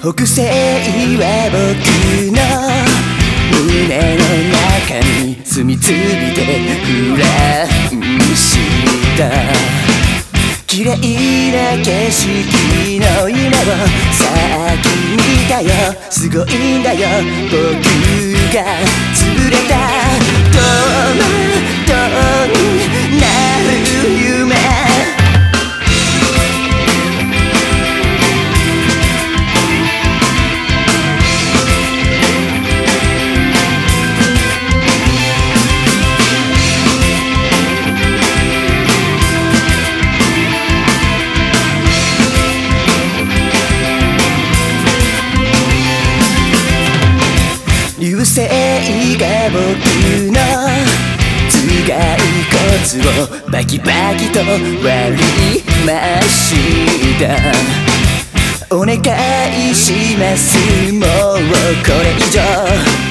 北西は僕の胸の中に住み着いてフランした。綺麗な景色の夢を先にだ。よすごいんだ。よ僕が潰れたトマトにな流星が僕の頭蓋骨をバキバキと割りました。お願いします。もうこれ以上。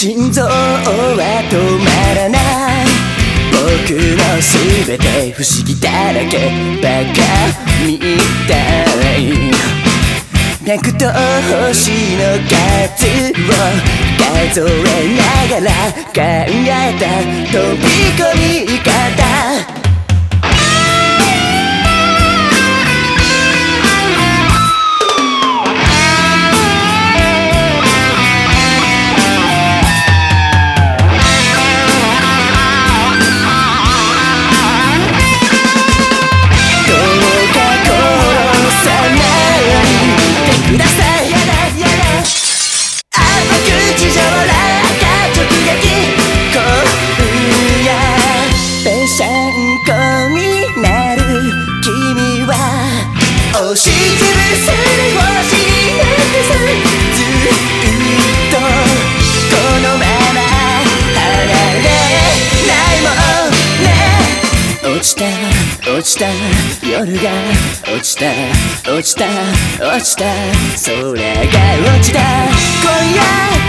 心臓は止まらない。僕の全て不思議だらけ。バカみたい。脈と星の数を数えながら考えた飛び込み。落ちた落ちた夜が落ちた落ちた落ちた。空が落ちた。